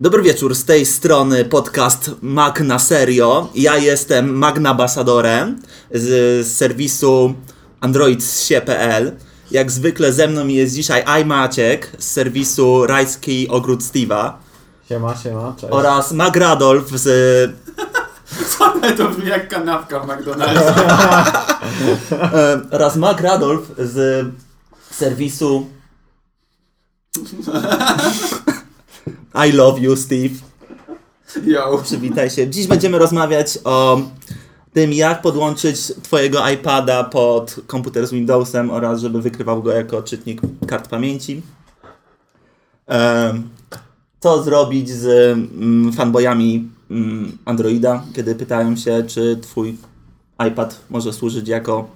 Dobry wieczór, z tej strony podcast Mag na serio. Ja jestem Magnabasadorem z, z serwisu androidsie.pl. Jak zwykle ze mną jest dzisiaj iMaciek z serwisu Rajski Ogród Steve'a Siema, siema, cześć. oraz Magradolf z, Ale to brzmi jak kanapka w McDonald's. e, oraz Magradolf z serwisu I love you Steve. Yo. Przywitaj się. Dziś będziemy rozmawiać o tym, jak podłączyć Twojego iPada pod komputer z Windowsem oraz żeby wykrywał go jako czytnik kart pamięci. Co zrobić z mm, fanboyami mm, Androida, kiedy pytają się, czy Twój iPad może służyć jako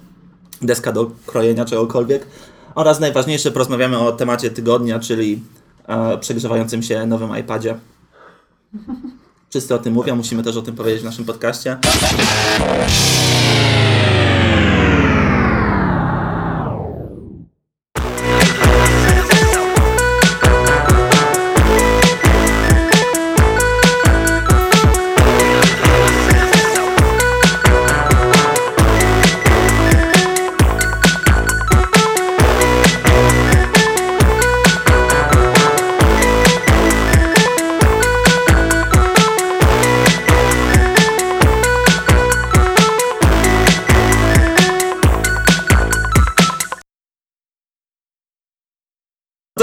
deska do krojenia czegokolwiek. Oraz najważniejsze, porozmawiamy o temacie tygodnia, czyli przegrzewającym się nowym iPadzie. Wszyscy o tym mówią, musimy też o tym powiedzieć w naszym podcaście.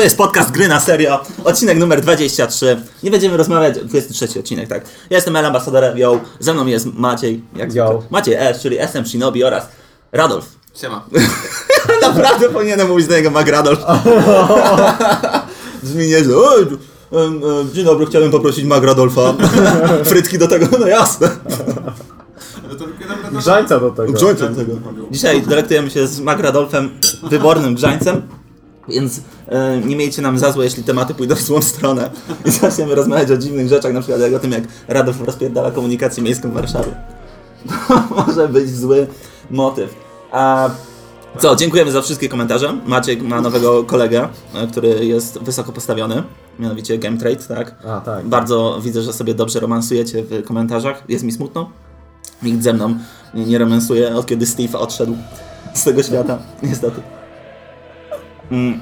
To jest podcast Gry na Serio, odcinek numer 23. Nie będziemy rozmawiać, 23 odcinek, tak. Ja jestem El Ambasadorem, yo, ze mną jest Maciej, jak Yo. zwykle. Maciej S, czyli SM Shinobi oraz Radolf. Siema. Naprawdę powinienem mówić na niego Mag Radolf. Brzmi nieźle. Em, Dzień dobry, chciałbym poprosić Mag Radolfa. Frytki do tego, no jasne. No Grzańca do tego. Grzańca do tego. Dzisiaj delektujemy się z Mag Radolfem, wybornym grzańcem. Więc e, nie miejcie nam za złe, jeśli tematy pójdą w złą stronę i zaczniemy rozmawiać o dziwnych rzeczach, na przykład jak o tym, jak Radolf rozpierdala komunikację miejską w Warszawie. To może być zły motyw. A co, dziękujemy za wszystkie komentarze. Maciek ma nowego kolegę, e, który jest wysoko postawiony, mianowicie Game Trade, tak? A, tak. Bardzo widzę, że sobie dobrze romansujecie w komentarzach. Jest mi smutno. Nikt ze mną nie romansuje, od kiedy Steve odszedł z tego świata. Niestety. Mm.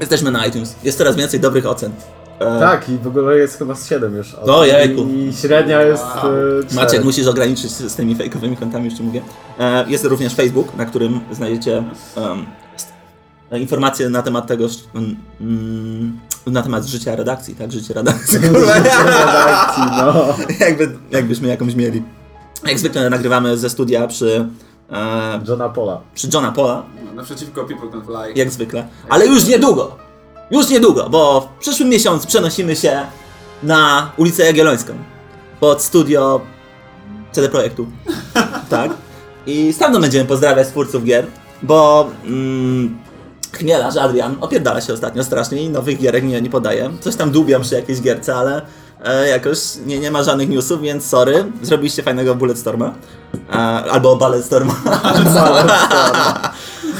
Jesteśmy na iTunes. Jest coraz więcej dobrych ocen. E, Tak, i w ogóle jest chyba z 7 już. O, jejku. I średnia jest Wow. e. Maciek, musisz ograniczyć z tymi fejkowymi kontami, już ci mówię. E, Jest również Facebook, na którym znajdziecie informacje na temat tego, mm, na temat życia redakcji, tak? Życie redakcji. Kurwa, redakcji, no. jakby, jakbyśmy jakąś mieli. Jak zwykle nagrywamy ze studia przy, e, Johna Pola. przy Johna Pola, Naprzeciwko People Can Fly. jak zwykle. Ale już niedługo, już niedługo, bo w przyszłym miesiącu przenosimy się na ulicę Jagiellońską pod studio CD Projektu. tak. I stamtąd będziemy pozdrawiać twórców gier, bo mm, Chmielarz Adrian opierdala się ostatnio strasznie i nowych gierek nie, nie podaje. Coś tam dłubiam przy jakiejś gierce, ale e, jakoś nie, nie ma żadnych newsów, więc sorry. Zrobiliście fajnego Bulletstorma. E, albo Balletstorma.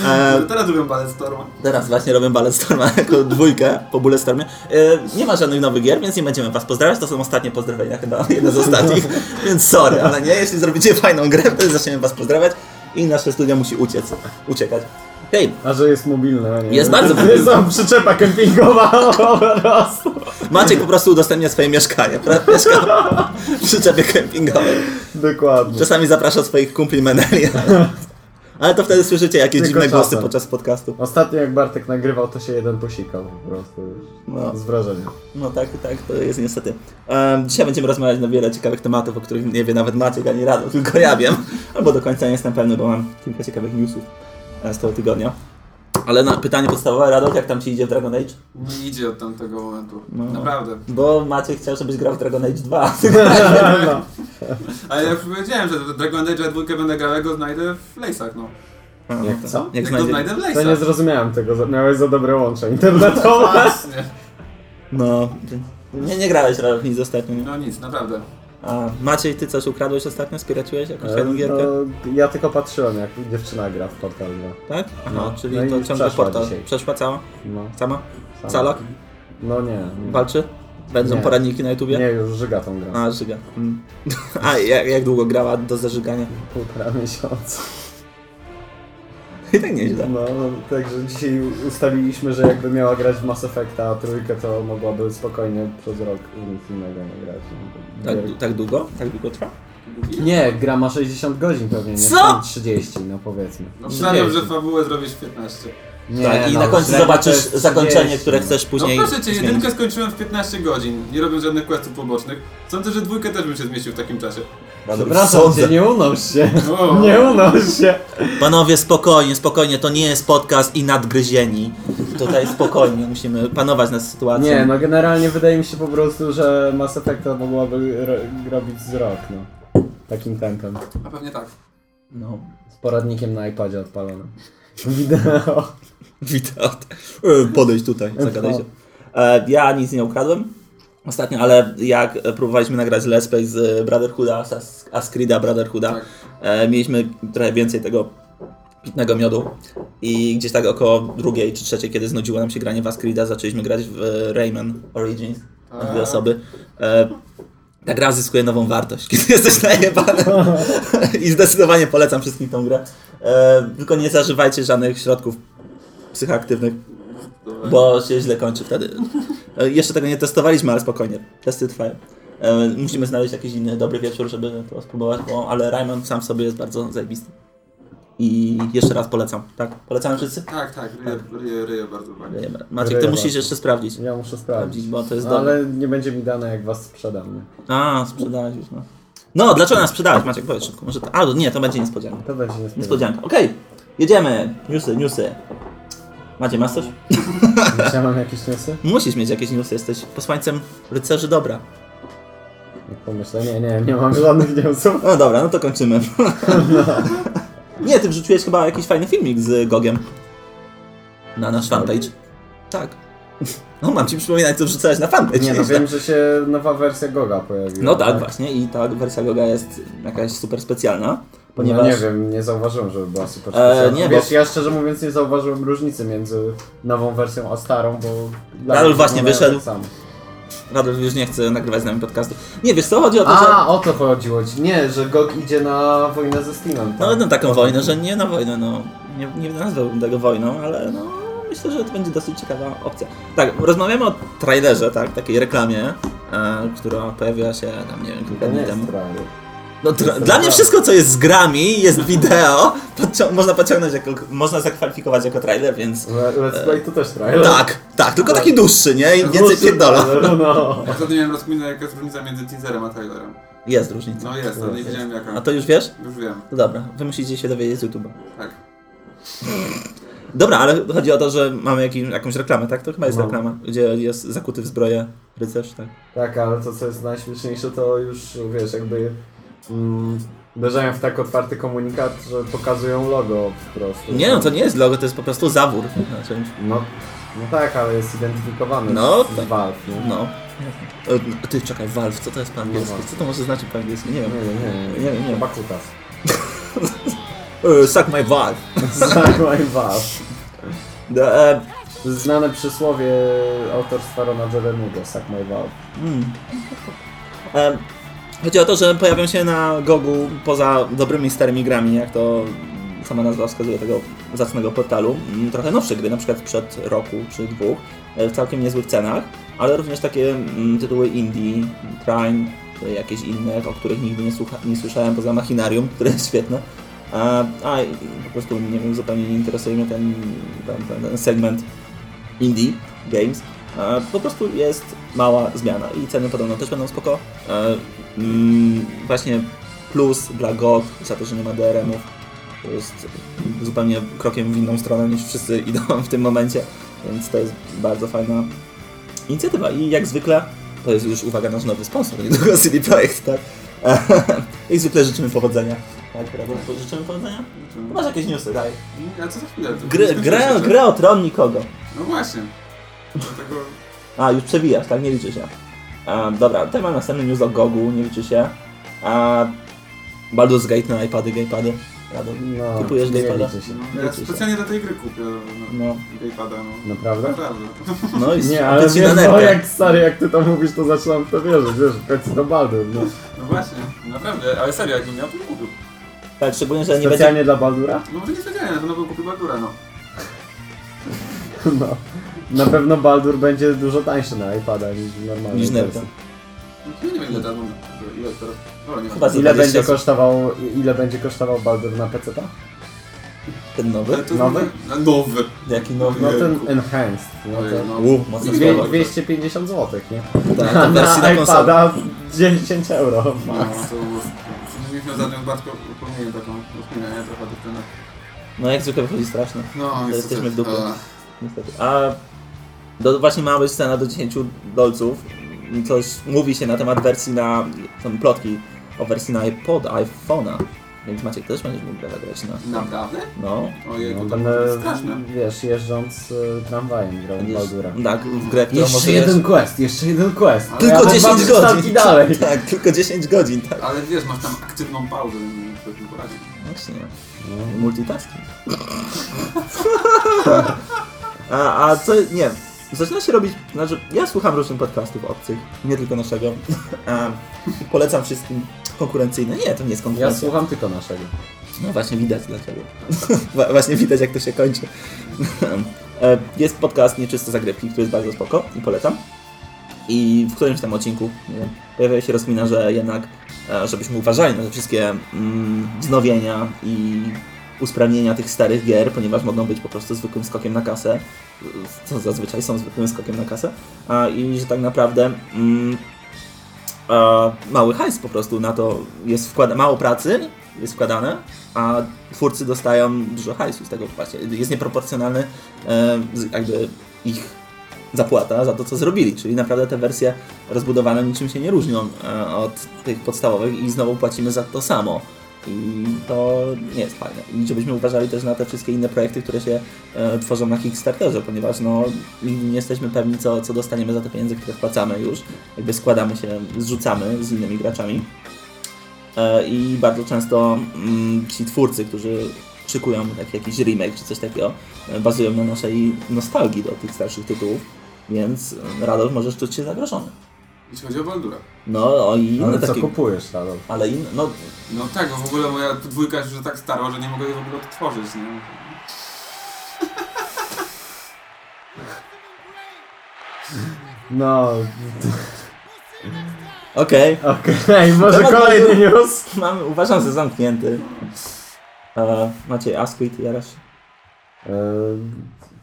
e, Teraz lubię Ballet Storma. Teraz właśnie robię Balletstorma jako dwójkę po Bulletstormie. E, nie ma żadnych nowych gier, więc nie będziemy was pozdrawiać. To są ostatnie pozdrowienia chyba, jedne z ostatnich. więc sorry, ale nie, jeśli zrobicie fajną grę, wtedy zaczniemy was pozdrawiać i nasze studio musi uciec, uciekać. Hej, A że jest mobilny, a nie? Jest bardzo Jest tam przyczepa kempingowa po prostu. Maciek po prostu udostępnia swoje mieszkanie. Mieszka w przyczepie kempingowej. Dokładnie. Czasami zaprasza swoich kumpli meneli. Ale to wtedy słyszycie jakieś Tylko dziwne głosy czasem. podczas podcastu. Ostatnio jak Bartek nagrywał, to się jeden posikał po prostu już. No. Z wrażenia. No tak, tak, to jest niestety. Em, dzisiaj będziemy rozmawiać na wiele ciekawych tematów, o których nie wie nawet Maciek ani Rado, tylko ja wiem. Albo do końca nie jestem pewny, bo mam kilka ciekawych newsów z tego tygodnia. Ale na pytanie podstawowe, Radok, jak tam ci idzie w Dragon Age? Nie idzie od tamtego momentu. No. Naprawdę. Bo Maciek chciał, żebyś grał w Dragon Age 2. no. Ale ja już powiedziałem, że Dragon Age 2 będę grał, go znajdę w Lejsach, no. Jak co? Jak Jak go znajdzie... znajdę w To nie Lejsach. zrozumiałem tego, miałeś za dobre łącze internetowe. Właśnie. No, nie, nie grałeś Radok nic ostatnio? No nic, naprawdę. A Maciej, ty coś ukradłeś ostatnio? Spiraciłeś jakąś E, fajną gierkę? No, ja tylko patrzyłem, jak dziewczyna gra w Portal 2. Tak? Aha, no. czyli No to ciągle portal. dzisiaj. Przeszła cała? No, Sama? sama. Calak? No nie. nie. Walczy? Będą Nie. poradniki na YouTubie? Nie, już żyga tą grę. A, żyga. Mm. A jak, jak długo grała do zażygania? Półtora miesiąca. I tak nieźle. No, także dzisiaj ustaliliśmy, że jakby miała grać w Mass Effecta trójkę, to mogłaby spokojnie przez rok nic innego nie grać. Tak, tak długo? Tak długo trwa? Nie, gra ma 60 godzin pewnie, nie? Co? 30, no powiedzmy. No przynajmniej, że 30. fabułę zrobisz w 15. Nie, tak, i no, na końcu zobaczysz zakończenie, 30, które no. chcesz No później proszę cię, jedynkę skończyłem w 15 godzin, nie robiąc żadnych questów pobocznych. Sądzę, że dwójkę też bym się zmieścił w takim czasie. Przepraszam cię, nie unoś się. Nie unoś się. Panowie, spokojnie, spokojnie, to nie jest podcast i nadgryzieni. Tutaj spokojnie, musimy panować nad sytuacją. Nie, no generalnie wydaje mi się po prostu, że Mass Effecta mogłaby ro- robić z rok, no. Takim tempem. A pewnie tak. No, Z poradnikiem na iPadzie odpalonym. Wideo. wideo. E, Podejdź tutaj, zagadaj się. E, Ja nic nie ukradłem ostatnio, ale jak e, próbowaliśmy nagrać Let's Play z Brotherhooda, Ascrida Brotherhooda, Tak. e, mieliśmy trochę więcej tego pitnego miodu i gdzieś tak około drugiej czy trzeciej, kiedy znudziło nam się granie w Ascrida, zaczęliśmy grać w Rayman Origins na dwie osoby. E, ta gra zyskuje nową wartość, kiedy jesteś najebany. I zdecydowanie polecam wszystkim tą grę. E, tylko nie zażywajcie żadnych środków psychoaktywnych, bo się źle kończy wtedy. E, jeszcze tego nie testowaliśmy, ale spokojnie. Testy trwają. E, musimy znaleźć jakiś inny dobry wieczór, żeby to spróbować, bo, ale Rayman sam w sobie jest bardzo zajebisty. I jeszcze raz polecam, tak? Polecamy wszyscy? Tak, tak, ryję, ryję, ryję bardzo fajnie. Maciek, ty musisz bardzo. jeszcze sprawdzić. Ja muszę sprawdzić. Bo to jest No, dobre. ale nie będzie mi dane, jak was sprzedam. Nie? A, sprzedałeś już, no. No, dlaczego nas sprzedałeś, Maciek? Powiedz szybko. Może to... A, nie, to będzie niespodzianka. To będzie niespodzianka. Niespodzianka. Okej, jedziemy. Newsy, newsy. Macie, masz coś? Ja mam jakieś newsy? Musisz mieć jakieś newsy, jesteś posłańcem rycerzy dobra. Jak pomyślę, nie, nie, nie mam żadnych newsów. No dobra, no to kończymy. Nie, ty wrzuciłeś chyba jakiś fajny filmik z Gogiem. Na nasz fanpage. Tak. No mam ci przypominać, co wrzucałeś na fanpage. Nie, no wiem, że się nowa wersja Goga pojawiła. No tak, właśnie i ta wersja Goga jest jakaś super specjalna, ponieważ... No nie wiem, nie zauważyłem, żeby była super E, nie, Wiesz, bo- ja szczerze mówiąc nie zauważyłem różnicy między nową wersją a starą, bo... mnie właśnie wyszedł. Samo. Radol już nie chce nagrywać z nami podcastu. Nie, wiesz co, chodzi o to, że... A, o to chodziło ci. Nie, że Gog idzie na wojnę ze Steamem. No, tak? no taką wojnę, że nie na wojnę, no. Nie, nie nazwałbym tego wojną, ale no myślę, że to będzie dosyć ciekawa opcja. Tak, rozmawiamy o trailerze, tak, takiej reklamie, e, która pojawiła się tam, nie wiem, kilka dni temu. trailer. No, tra- dla mnie wszystko, co jest z grami, jest wideo, podcią- można pociągnąć jako, można zakwalifikować jako trailer, więc... Le- Let's Play to też trailer. Tak, tak, tylko taki dłuższy, nie? I więcej trailer, No. Ja wtedy miałem rozkminę, jaka jest różnica między teaserem a trailerem. Jest różnica. No jest, ale nie wiedziałem jaka. A to już wiesz? Już wiem, No dobra, wy musicie się dowiedzieć z YouTube'a. tak. Dobra, ale chodzi o to, że mamy jakiś, jakąś reklamę, tak? To chyba jest No. reklama, gdzie jest zakuty w zbroję rycerz, tak? Tak, ale to co jest najśmieszniejsze to już, wiesz, jakby mm, uderzają w tak otwarty komunikat, że pokazują logo po prostu. Nie no, to nie jest logo, to jest po prostu zawór. Znaczy, No, no tak, ale jest identyfikowany No, z tak. Valve, nie? no. E, Ty, czekaj, Valve, co to jest po angielsku? Co to może znaczyć po angielsku? Nie Nie wiem. nie Nie wiem, nie. Chyba kutas. E, Suck my Valve. Znamy Valve. No, e, znane przysłowie autorstwa Rona Jeremy'ego, Suck My Valve. mm. e, chodzi o to, że pojawią się na Gogu poza dobrymi starymi grami, jak to sama nazwa wskazuje tego zacnego portalu, mm, trochę nowsze gry, na przykład sprzed roku czy dwóch, e, w całkiem niezłych cenach, ale również takie mm, tytuły indie, Trine, e, jakieś inne, o których nigdy nie, słucha, nie słyszałem poza Machinarium, które jest świetne. A, a po prostu nie wiem, zupełnie nie interesuje mnie ten, ten, ten segment indie games. E, po prostu jest mała zmiana i ceny podobno też będą spoko. E, mm, właśnie plus dla GOG za to, że nie ma DRM-ów. Jest zupełnie krokiem w inną stronę niż wszyscy idą w tym momencie, więc to jest bardzo fajna inicjatywa i jak zwykle to jest już uwaga nasz nowy sponsor, niedługo CD Projekt, tak? Jak zwykle życzymy powodzenia. Tak, prawda? Życzymy powodzenia? Masz jakieś newsy, daj. A co za chwilę? Gry, grę, grę o tron nikogo. No właśnie. Dlatego... A, już przewijasz, tak? Nie liczy się. A, dobra, tutaj mam następny news o Gogu, nie liczy się. A, Baldur's Gate na iPady, gamepady. Rado. No, Kupujesz nie Gamepada? liczy się. No, ja specjalnie do tej gry kupię no, No, Gamepada, no. Naprawdę? Naprawdę. no i Nie, ale wiesz, na no jak stary, jak ty to mówisz, to zaczynam w to wierzyć, wiesz, w końcu to Baldur, no. No właśnie, naprawdę, ale serio, jakbym miał, to kupił. Tak, szczególnie, że nie będzie... Specjalnie dla Baldura? No może nie specjalnie, na pewno bym kupił Baldura, no. No. Na pewno Baldur będzie dużo tańszy na iPada niż normalny. Niż nerka. No nie wiem ile teraz, ile teraz, dobra, nie Chyba wiem. za- Ile 20 będzie kosztował, ile będzie kosztował Baldur na PC? Ten nowy? Nowy? No, Nowy. Jaki nowy? No ten enhanced, no Ojej, to no. U, mocno dwie, słabo. 250 zł, nie? Tak, A na na konsolę. iPada 10 euro No, to mieliśmy ostatnio taką? Trochę do tego. No jak zwykle wychodzi strasznie. No, To jesteśmy w dupie. Niestety. A do, właśnie ma być cena do 10 dolców. Coś mówi się na temat wersji na. Są plotki o wersji na iPod, iPhone'a. Więc Maciek też będziesz mógł grać na. Naprawdę? No. Ojej, No, to straszne. wiesz, jeżdżąc y, tramwajem grał w Baldura. tak, w grę, którą Jeszcze możesz. jeden quest, jeszcze jeden quest. Ale Tylko ja mam 10 dwa przystanki godzin. dalej. Tak, tylko 10 godzin, tak. Ale wiesz, masz tam aktywną pauzę, nie wiem, co tym poradzić. Właśnie. No. Multitasking. A, a co, nie, zaczyna się robić, znaczy ja słucham różnych podcastów obcych, nie tylko naszego. A, polecam wszystkim konkurencyjne. Nie, to nie jest Ja konkurencja. słucham tylko naszego. No właśnie widać dlaczego. Właśnie widać jak to się kończy. E, jest podcast Nieczyste Zagrywki, który jest bardzo spoko i polecam. I w którymś tam odcinku nie wiem, pojawia się rozkmina, że jednak e, żebyśmy uważali na te wszystkie mm, wznowienia i usprawnienia tych starych gier, ponieważ mogą być po prostu zwykłym skokiem na kasę, co zazwyczaj są zwykłym skokiem na kasę, a, i że tak naprawdę mm, a, mały hajs po prostu na to jest wkłada, mało pracy jest wkładane, a twórcy dostają dużo hajsu z tego właśnie. Jest nieproporcjonalny e, jakby ich zapłata za to, co zrobili. Czyli naprawdę te wersje rozbudowane niczym się nie różnią e, od tych podstawowych i znowu płacimy za to samo. I to nie jest fajne. I żebyśmy uważali też na te wszystkie inne projekty, które się e, tworzą na Kickstarterze, ponieważ no, nie jesteśmy pewni, co, co dostaniemy za te pieniądze, które wpłacamy już. Jakby składamy się, zrzucamy z innymi graczami. E, I bardzo często mm, ci twórcy, którzy szykują taki jakiś remake czy coś takiego, e, bazują na naszej nostalgii do tych starszych tytułów, więc e, Radolf możesz czuć się zagrożony. Jeśli chodzi o Baldura. No o i inne Ale co takie... kupujesz, Radol? Ale inne, no No tak, bo w ogóle moja dwójka jest już tak stara, że nie mogę jej w ogóle odtworzyć, nie? No, okej. okej, może Temat kolejny news. Mamy, uważam, że zamknięty. E, Maciej Asquith, jarasz? E,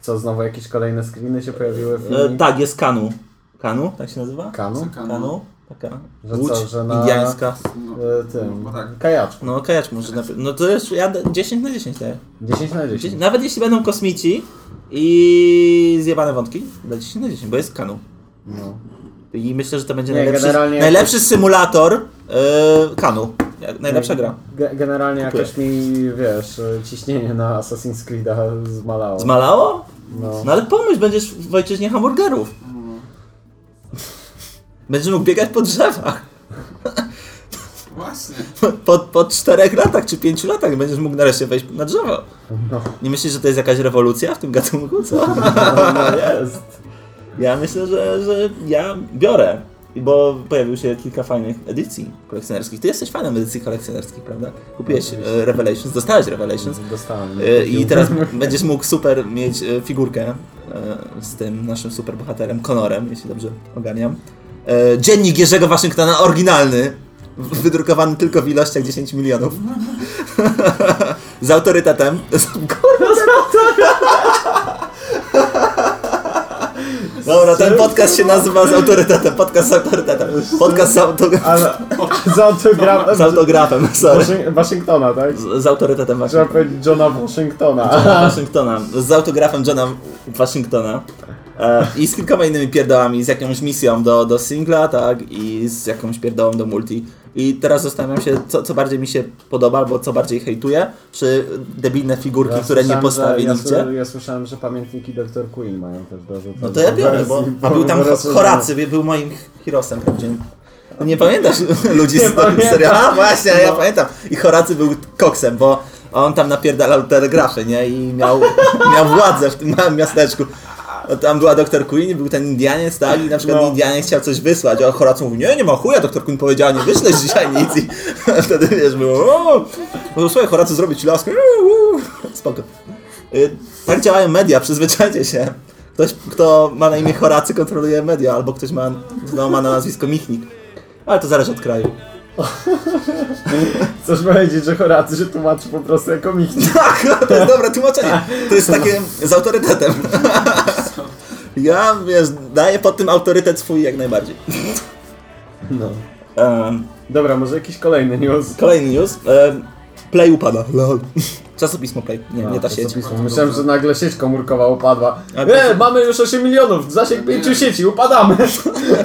Co, znowu jakieś kolejne screeny się pojawiły w E, tak, jest Kanu. Kanu, tak się nazywa? Kanu? Kanu? Taka Że łódź co, że na- indiańska. No, E, Tym, no tak. kajaczku. No kajacz może na No to jest, ja da- 10 na 10 daję. 10 na 10. 10, nawet jeśli będą kosmici i zjebane wątki, da 10 na 10, bo jest Kanu. No. I myślę, że to będzie Nie, najlepszy, generalnie- najlepszy symulator yy, Kanu. Jak- Najlepsza gra. Ge- Generalnie Kupuję. jakoś mi, wiesz, e, ciśnienie na Assassin's Creed'a zmalało. Zmalało? No. No ale pomyśl, będziesz w ojczyźnie hamburgerów. Będziesz mógł biegać po drzewach. Właśnie. Po, po 4 latach czy 5 latach będziesz mógł nareszcie wejść na drzewo. No, Nie myślisz, że to jest jakaś rewolucja w tym gatunku? Co? no jest. Ja myślę, że, że ja biorę. Bo pojawiło się kilka fajnych edycji kolekcjonerskich. Ty jesteś fanem edycji kolekcjonerskich, prawda? Kupiłeś e, Revelations, dostałeś Revelations. Dostałem. E, I teraz będziesz mógł super mieć e, figurkę e, z tym naszym super bohaterem, Conorem, jeśli dobrze ogarniam. E, Dziennik Jerzego Waszyngtona, oryginalny, wydrukowany tylko w ilościach 10 milionów. z autorytetem. Dobra, ten podcast się nazywa z autorytetem. Podcast z autorytetem. Podcast z, autogra- Ale z autografem. z autografem, sorry. Waszyng- Waszyngtona, tak? Z, z autorytetem Trzeba Waszyngtona. powiedzieć Johna Waszyngtona. Johna Waszyngtona. Z autografem Johna Waszyngtona. E, I z kilkoma innymi pierdołami, z jakąś misją do, do singla, tak, i z jakąś pierdołą do multi. I teraz zastanawiam się, co, co bardziej mi się podoba, albo co bardziej hejtuję, czy debilne figurki, Ja które nie postawi że- ja, nigdzie. sły- ja słyszałem, że pamiętniki Dr. Queen mają też do rzucenia. No to ja biorę, bo a był tam Horacy, był moim Hirosem prawdziwym. Nie pamiętasz ludzi Nie z tego serialu? A właśnie, ja No. pamiętam. I Horacy był koksem, bo on tam napierdalał telegrafy, nie? I miał, miał władzę w tym małym miasteczku. No, tam była doktor Queen, był ten Indianiec, tak? I na przykład No. Indianiec chciał coś wysłać, a Horace mówi, nie, nie ma chuja, doktor Queen powiedziała, nie wyślesz dzisiaj nic. I wtedy wiesz, było, o, no, słuchaj, Horace zrobić laskę, spoko. Y, Tak działają media, przyzwyczajcie się. Ktoś, kto ma na imię Horacy, kontroluje media, albo ktoś ma, no, ma na nazwisko Michnik. Ale to zależy od kraju. Chcesz powiedzieć, że Horacy się tłumaczy po prostu jako Michnik. Tak, to jest dobre tłumaczenie. To jest takie z autorytetem. Ja, wiesz, daję pod tym autorytet swój jak najbardziej. No. Um, Dobra, może jakiś kolejny news. kolejny news. Play upada. Lol. Czasopismo Play. Nie, nie ta sieć. Myślałem, że nagle sieć komórkowa upadła. A E, mamy już 8 milionów, zasięg 5 sieci, upadamy.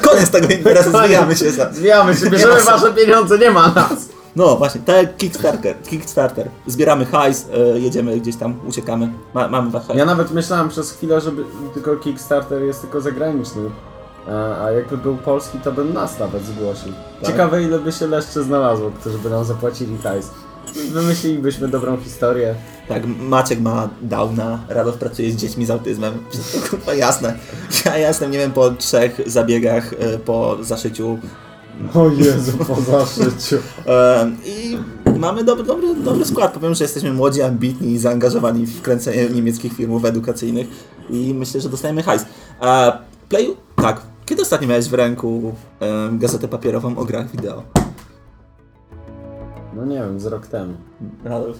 Koniec tego imprezu, zwijamy się za. Zwijamy się, bierzemy wasze pieniądze, nie ma nas. No właśnie, tak jak Kickstarter. Kickstarter. Zbieramy hajs, e, jedziemy gdzieś tam, uciekamy. Ma, mamy hajs. Ja nawet myślałem przez chwilę, żeby tylko Kickstarter jest tylko zagraniczny. A, a jakby był polski, to bym nas nawet zgłosił. Tak? Ciekawe ile by się jeszcze znalazło, którzy by nam zapłacili hajs. Wymyślilibyśmy dobrą historię. Tak, Maciek ma Downa, Radow pracuje z dziećmi z autyzmem. Wszystko kurwa jasne. Ja jestem, nie wiem, po trzech zabiegach, e, po zaszyciu O Jezu, po zaszyciu. E, I mamy dobry, dobry, dobry skład. Powiem, że jesteśmy młodzi, ambitni i zaangażowani w kręcenie niemieckich filmów edukacyjnych i myślę, że dostajemy hajs. A Play, tak. Kiedy ostatnio miałeś w ręku e, gazetę papierową o grach wideo? No nie wiem, z rok temu. Radolf?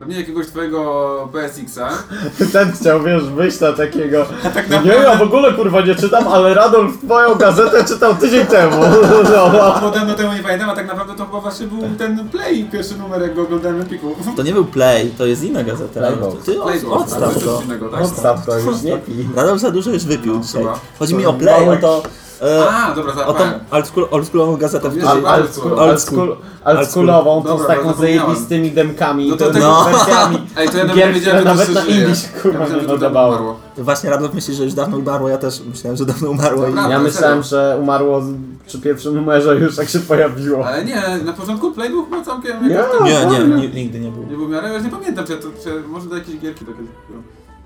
Pewnie jakiegoś twojego PSX-a. Ten chciał, wiesz, wyjść na takiego... tak Nie, ja w ogóle kurwa nie czytam, ale Radolf twoją gazetę czytał tydzień temu. No. Bo dawno temu nie pamiętam, a tak naprawdę to chyba właśnie był ten Play, pierwszy numer, jak go oglądałem na piku. To nie był Play, to jest inna gazeta. Playbox. Ty Playbox, odstaw coś to. innego, tak? Odstaw to, już nie pij. Radolf za dużo już wypił No, dzisiaj. chyba. Chodzi mi o Play, o to... E, A, dobra, o tą oldschool, oldschoolową gazetę, w Wiesz, której... ale- Old school, Old old school. school, old schoolową, tą Dobra, z taką zajebistymi demkami, No to to No. wersjami Ej, to ja nawet gier, nie wiedziałem, które że to nawet na. Indiś Ja kurwa nie to. Właśnie Radolf myśli, że już dawno umarło, ja też myślałem, że dawno umarło. Ja to myślałem, że umarło przy pierwszym numerze już jak się pojawiło. Ale nie, na początku Play był chyba całkiem... Nie. Nie, nie, nie, nigdy nie był. Nie był miarę, ja już nie pamiętam, czy, to, czy może do jakiejś gierki to kiedyś kupiłem.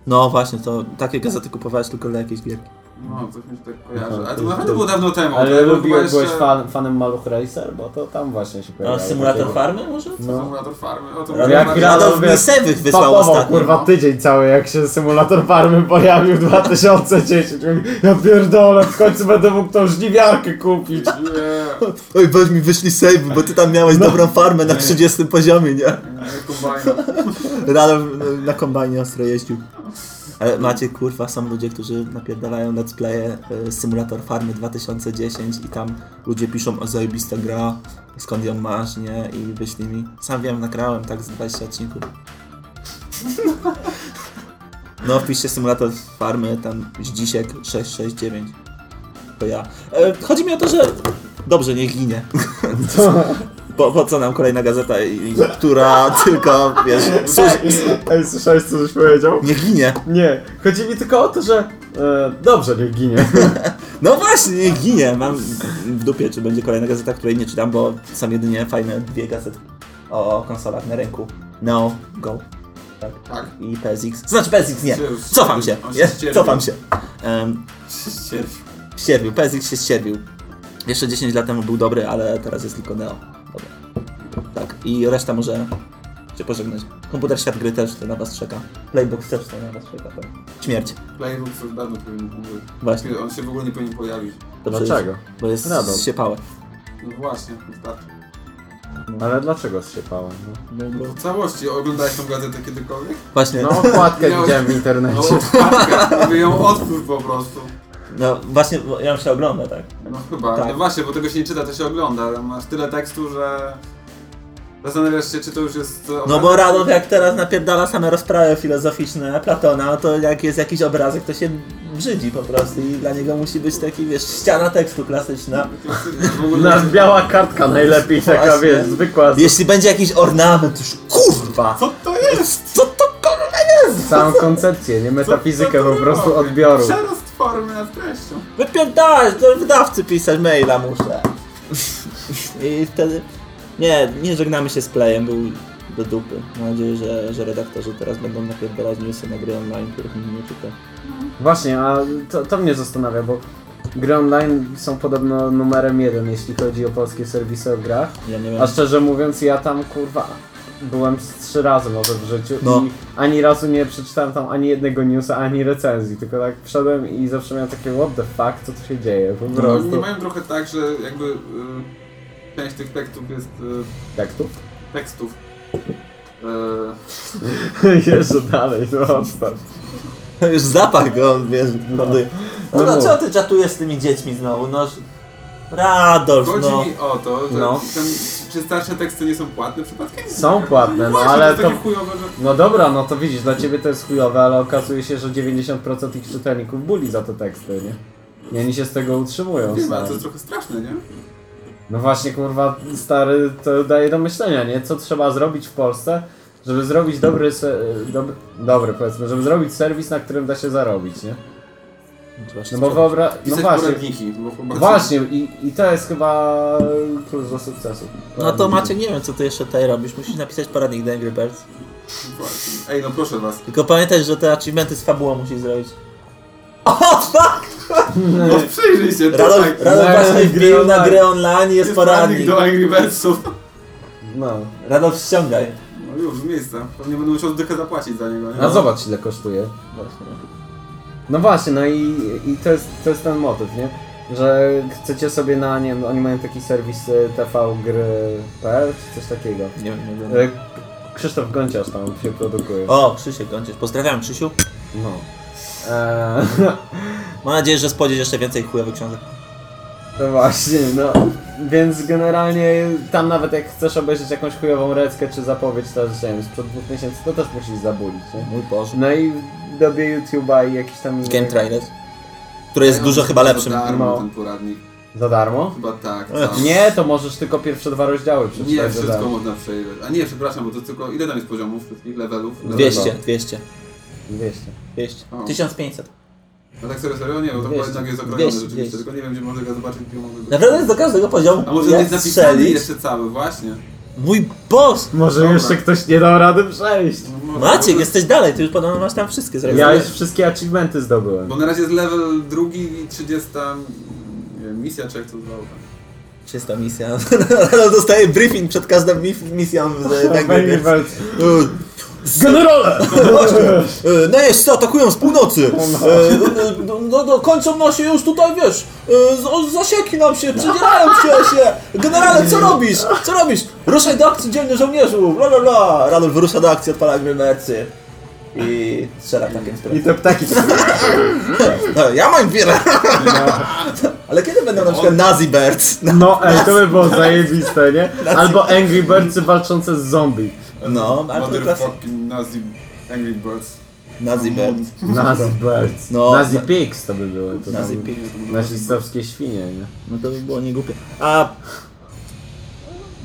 No właśnie, to takie gazety kupowałeś tylko dla jakiejś gierki. No, coś mi się tak kojarzy. Ale to to- naprawdę było dawno temu. Ale to lubiłeś, byłeś jeszcze- fan, fanem Maluch Racer? Bo to tam właśnie się A pojawiało. symulator farmy może? No. Symulator farmy. O, to Jak bardziej- Radolf wiesz, mi sewych wysłał ostatnio. kurwa tydzień cały jak się symulator farmy pojawił w 2010. Mówi, Ja pierdolę, w końcu będę mógł tą żniwiarkę kupić. Nie, Oj, weź mi wyszli save, bo ty tam miałeś dobrą farmę na 30 poziomie, nie? nie, kombajn. Radolf na kombajnie ostro jeździł. Ale macie, kurwa, są ludzie, którzy napierdalają let's playe y, Simulator Farmy 2010 i tam ludzie piszą o zajebista gra, skąd ją masz, nie? I wyślij mi. Sam wiem, nagrałem tak z 20 odcinków. No, wpiszcie Simulator Farmy, tam Zdzisiek 669. To ja. E, chodzi mi o to, że dobrze, niech ginie. Po, po co nam kolejna gazeta, i- która tylko, wiesz, służy, Ej, słyszałeś co żeś powiedział? niech ginie. Nie, chodzi mi tylko o to, że e, dobrze, niech ginie. No właśnie, niech ginie. Mam w dupie, czy będzie kolejna gazeta, której nie czytam, bo są jedynie fajne dwie gazety o konsolach na rynku. No, Go. Tak. Tak. I PSX. Znaczy PSX nie. Się Cofam się. się Nie. Cofam się. Um, ścierwił. PSX się ścierwił. Jeszcze 10 lat temu był dobry, ale teraz jest tylko Neo. Tak. I reszta może się pożegnać. Komputer Świat Gry też to na was czeka. Playbox też to na was czeka. Tak. Śmierć. Playbook już dawno powinien umrzeć. Właśnie. On się w ogóle nie powinien pojawić. Dobrze Dlaczego? Jest, bo jest Radol. zsiepałe. No właśnie, wystarczy. Ale dlaczego zsiepałem? No, No, bo... W całości oglądałeś tą gazetę kiedykolwiek? Właśnie. no okładkę Miał- widziałem w No, internecie. otwartka, żeby ją otwórz po prostu. No właśnie, bo ja się ogląda, tak? No chyba, Tak. no właśnie, bo tego się nie czyta, to się ogląda. Masz tyle tekstu, że... Zastanawiasz się, czy to już jest... No bo Radolf jak teraz napierdala same rozprawy filozoficzne Platona, to jak jest jakiś obrazek, to się brzydzi po prostu i dla niego musi być taki, wiesz, ściana tekstu klasyczna. W ogóle... Nasz biała kartka najlepiej, taka Właśnie. wiesz, zwykła. Z Jeśli będzie jakiś ornament, już kurwa! Co to jest? Co to kurwa jest? całą koncepcję, nie metafizykę, po prostu odbioru. Przerost formy nad treścią. Wypierdalać, do wydawcy pisać maila muszę. I wtedy Nie, nie żegnamy się z playem, był do dupy. Mam nadzieję, że, że redaktorzy teraz będą napierdalać newsy na gry online, których nikt nie czyta. Właśnie, a to, to mnie zastanawia, bo gry online są podobno numerem jeden, jeśli chodzi o polskie serwisy o grach. Ja nie wiem. A szczerze mówiąc, ja tam kurwa byłem z trzy razy może w życiu No. i ani razu nie przeczytałem tam ani jednego newsa, ani recenzji, tylko tak wszedłem i zawsze miałem takie what the fuck, co tu się dzieje, po No, prostu. nie mają trochę tak, że jakby y, część tych tekstów jest Jak tu? tekstów. Y, Jeszcze dalej, no odstaw. Już zapach go, wiesz. No, No no mów. co ty czatujesz z tymi dziećmi znowu? No, Radolf, chodzi no. mi o to, że No. ten, czy starsze teksty nie są płatne przypadkiem? Są płatne, no Właśnie, ale to to... takie chujowe, że... No dobra, no to widzisz, dla ciebie to jest chujowe, ale okazuje się, że 90% ich czytelników buli za te teksty, nie? I oni się z tego utrzymują, Wiem, ale stary. to jest trochę straszne, nie? No właśnie, kurwa, stary, to daje do myślenia, nie? Co trzeba zrobić w Polsce, żeby zrobić dobry, se, dobry, dobry powiedzmy, żeby zrobić serwis, na którym da się zarobić, nie? No bo wyobra... No Pisać właśnie, poradniki, bo chyba... właśnie i, i to jest chyba klucz do sukcesu. No to Maciek, nie wiem co ty jeszcze tutaj robisz. Musisz napisać poradnik do Angry Birds. Właśnie. Ej, no proszę was. Tylko pamiętaj, że te achievementy z fabułą musisz zrobić. O, fuck! No przyjrzyj się, to Radolf, tak. Właśnie gry wbił na grę online i jest poradnik do Angry Birdsów. No. Radolf ściągaj. No już, z miejsca. Pewnie będę musiał dychę zapłacić za niego, nie? A zobacz ile kosztuje. No właśnie, no i, i to, jest, to jest ten motyw, nie? Że chcecie sobie na, nie wiem, oni mają taki serwis y, tvgry.pl czy coś takiego. Nie wiem, nie wiem. Y, Krzysztof Gonciarz tam się produkuje. O, Krzysiek Gąciarz. Pozdrawiam Krzysiu. No. Eee, Mam nadzieję, że spodziewasz jeszcze więcej chujowych książek. no właśnie, no. Więc generalnie tam nawet jak chcesz obejrzeć jakąś chujową reckę czy zapowiedź też, nie wiem, sprzed dwóch miesięcy, to też musisz zabulić, nie? Mój Boże. No i w dobie YouTube'a i jakiś tam... Game Trailer. Który jest Ja dużo chyba za lepszym. darmo No. ten poradnik. Za darmo? Chyba tak. Tam. Nie, to możesz tylko pierwsze dwa rozdziały przeczytać Nie, za wszystko darmo. można przejrzeć. A nie, przepraszam, bo to tylko... Ile tam jest poziomów wszystkich levelów? 200, 200, 200. 200. O. 1500. No tak serio, serio? Nie, bo to chyba 200. jednak jest okrojone 200, rzeczywiście, 200. tylko nie wiem, gdzie można go zobaczyć, gdzie mogę go... Naprawdę jest do każdego poziomu. A może jak jest napisany strzelić. jeszcze cały, właśnie. Mój boss! Może Dobra. jeszcze ktoś nie dał rady przejść. No może- Maciek, może- jesteś dalej, ty już podobno masz tam wszystkie zrobione. Ja już wszystkie achievementy zdobyłem. Bo na razie jest level drugi i 30 nie wiem, misja, czy jak to zwał tam. Czysta misja. Rano dostaje briefing przed każdą mi- misją Birds. Generale! E, Najeźdźcy atakują z północy. E, e, No, no, kończą nam się już tutaj, wiesz, e, zasieki nam się, przedzierają się, się. Generale, co robisz? Co robisz? Ruszaj do akcji, dzielny żołnierzu. Bla, bla, bla. Radol wyrusza do akcji, odpala grymercy. I strzela takiem I te ptaki to no, Ja mam wiele. Ale kiedy będą na przykład Nazi Birds? No ej, to by było zajebiste, nie? Albo Angry Birdsy walczące z zombie. No, ale to klasy. Nazi Angry Birds. Nazi Birds. Nazi Birds. No. Nazi Pigs to by były. To Nazi Pigs. Nazistowskie świnie, nie? No to by było niegłupie. A...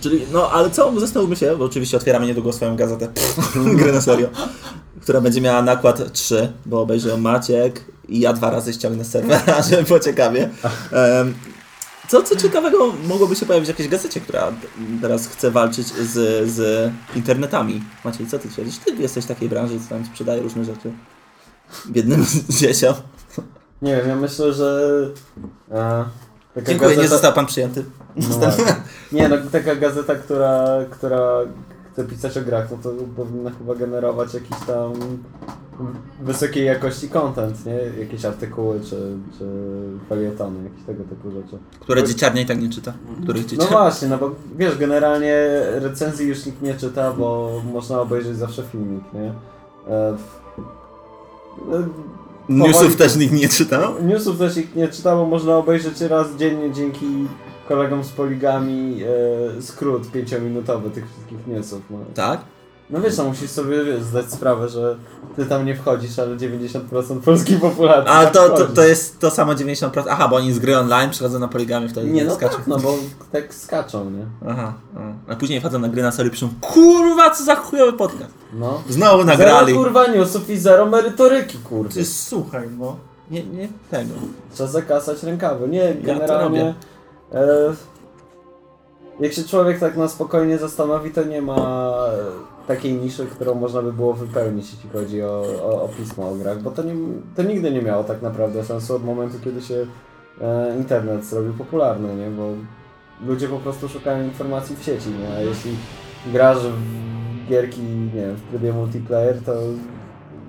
Czyli, no ale co, zastanówmy się, bo oczywiście otwieramy niedługo swoją gazetę, grę na serio, która będzie miała nakład 3, bo obejrzy ją Maciek i ja dwa razy ściągnę z serwera, żeby było ciekawie. Em, co, co ciekawego mogłoby się pojawić w jakiejś gazecie, która teraz chce walczyć z, z internetami. Maciej, co ty twierdzisz? Ty jesteś w takiej branży, co tam sprzedaje różne rzeczy biednym dzieciom. Nie wiem, ja myślę, że... E, taka Dziękuję, nie gazeta- został pan przyjęty. No. Nie no, taka gazeta, która, która chce pisać o grach, no to powinna chyba generować jakiś tam wysokiej jakości content, nie? Jakieś artykuły czy, czy felietony, jakieś tego typu rzeczy. Które dzieciarnia i tak nie czyta. Których No dzieciarnia... właśnie, no bo wiesz, generalnie recenzji już nikt nie czyta, bo można obejrzeć zawsze filmik, nie? E, w- e, Newsów też nikt nie czytał? Newsów też ich nie czyta, bo można obejrzeć raz dziennie dzięki kolegom z poligami e, skrót pięciominutowy tych wszystkich newsów. No, Tak? No wiesz, no musisz sobie wiesz, zdać sprawę, że ty tam nie wchodzisz, ale 90% polskiej populacji tam to, to, to jest to samo 90%. Aha, bo oni z gry online przychodzą na poligami wtedy Nie no skaczą. tak, no bo tak skaczą, nie? Aha, a. a później wchodzą na gry na serio piszą Kurwa, co za chujowy podcast. No. Znowu nagrali. Zero kurwa newsów i zero merytoryki, kurwa. Ty słuchaj, no. Nie, nie tego. Trzeba zakasać rękawy. Nie, generalnie... e, jak się człowiek tak na spokojnie zastanowi, to nie ma takiej niszy, którą można by było wypełnić, jeśli chodzi o, o, o pismo o grach, bo to, nie, to nigdy nie miało tak naprawdę sensu od momentu, kiedy się e, internet zrobił popularny, nie? Bo ludzie po prostu szukają informacji w sieci, nie? A jeśli grasz w gierki, nie wiem, w trybie multiplayer, to